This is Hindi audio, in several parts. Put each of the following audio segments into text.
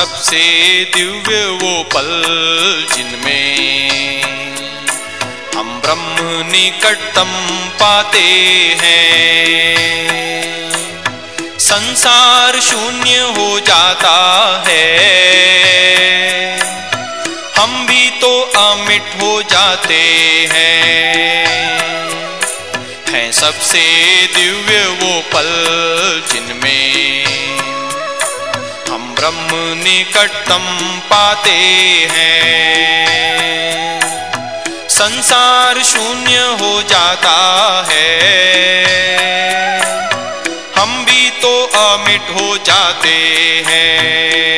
सबसे दिव्य वो पल जिनमें हम ब्रह्म निकटतम पाते हैं। संसार शून्य हो जाता है। हम भी तो अमिट हो जाते हैं। हैं सबसे दिव्य वो पल जिनमें ब्रह्म निकटतम पाते हैं। संसार शून्य हो जाता है। हम भी तो अमिट हो जाते हैं।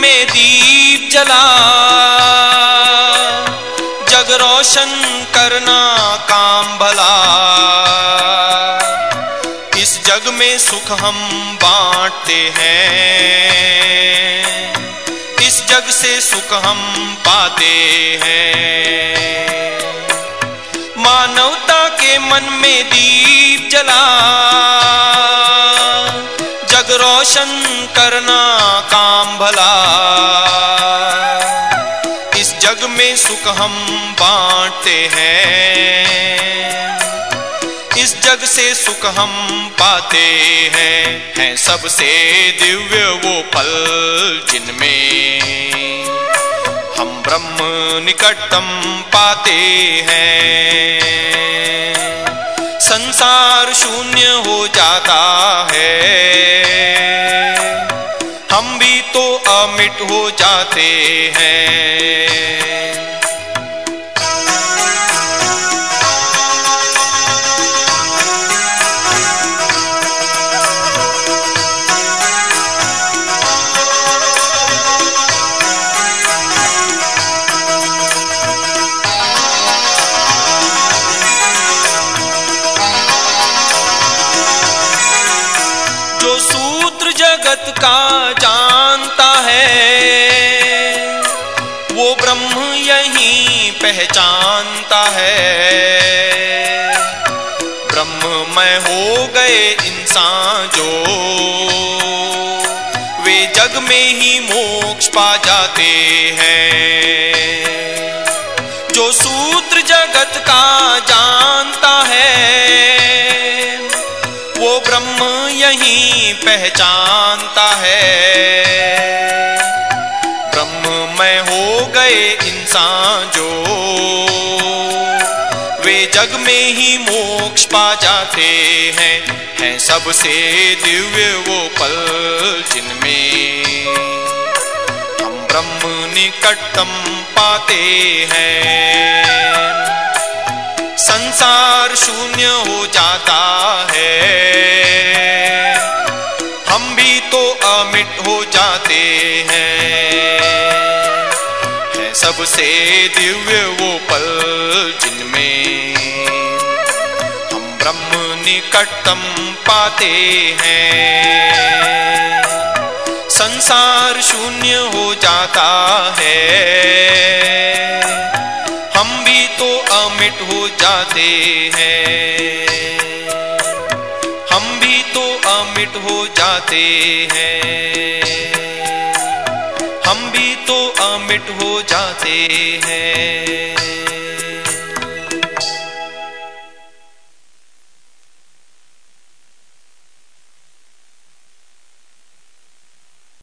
में दीप जला। जग रोशन करना काम भला। इस जग में सुख हम बांटते हैं। इस जग से सुख हम पाते हैं। मानवता के मन में दीप जला। सुख हम बांटते हैं। इस जग से सुख हम पाते हैं। हैं सबसे दिव्य वो पल जिनमें हम ब्रह्म निकटतम पाते हैं। संसार शून्य हो जाता है। हम भी तो अमिट हो जाते हैं। पहचानता है। ब्रह्ममय हो गए इंसान जो। वे जग में ही मोक्ष पा जाते हैं। जो सूत्र जगत का जानता है, वो ब्रह्म यही पहचानता है। ब्रह्ममय हो गए इंसान जो। ही मोक्ष पा जाते हैं हैं सबसे दिव्य वो पल जिनमें हम ब्रह्म निकटतम पाते हैं। संसार शून्य हो जाता है, हम भी तो अमिट हो जाते हैं, है सबसे दिव्य वो पल जिनमें ब्रह्म निकटतम पाते हैं। संसार शून्य हो जाता है। हम भी तो अमिट हो जाते हैं। हम भी तो अमिट हो जाते हैं। हम भी तो अमिट हो जाते हैं।